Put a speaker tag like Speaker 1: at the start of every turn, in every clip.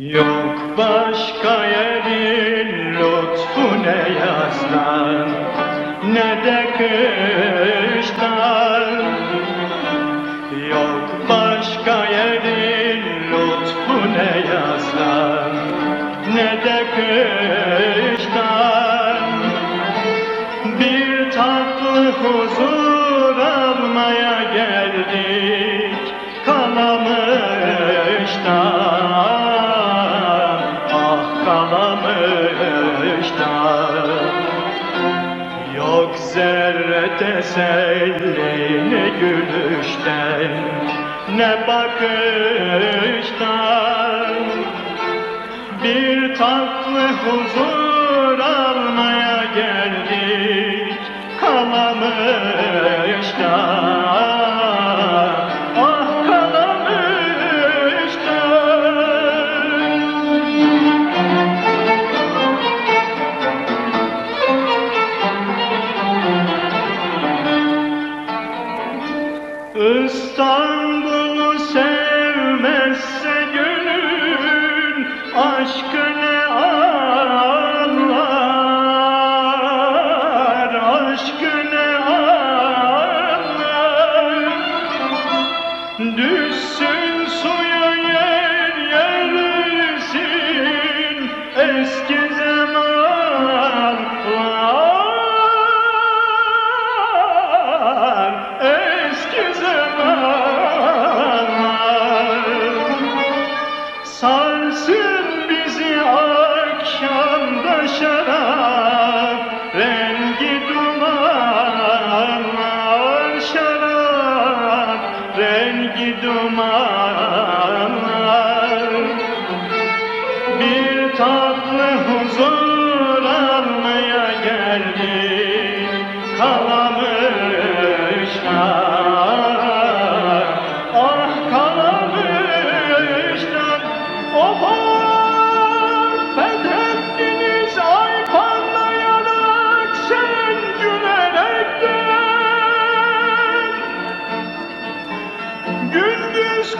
Speaker 1: Yok başka yerin lütfu ne yazdan ne de kıştan Yok başka yerin lütfu ne yazdan ne de kıştan Bir tatlı huzur almaya geldik Kalamış'tan Yok zerre teselli ne gülüşten. Ne bakıştan. Bir tatlı huzur almaya geldik. Kalamış'tan Ah İstanbul'u sevmezse Rengi dumanlar. Bir tatlı huzur almaya geldik Kalamışlar. Ah Kalamışlar Of of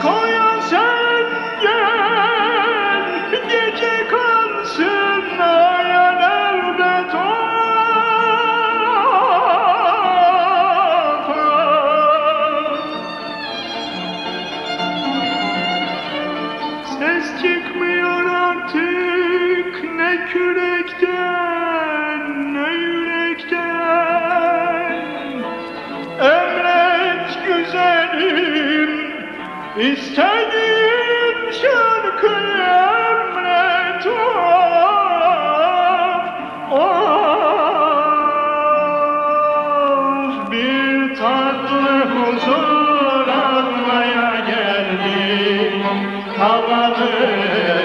Speaker 1: koyan sen Gece kalsın ayan elbet of Ses çıkmıyor artık ne kürekten ne yürekten. Emret güzelim istediğin şarkıyı emret of of. Bir tatlı huzur almaya geldik Kalamışlar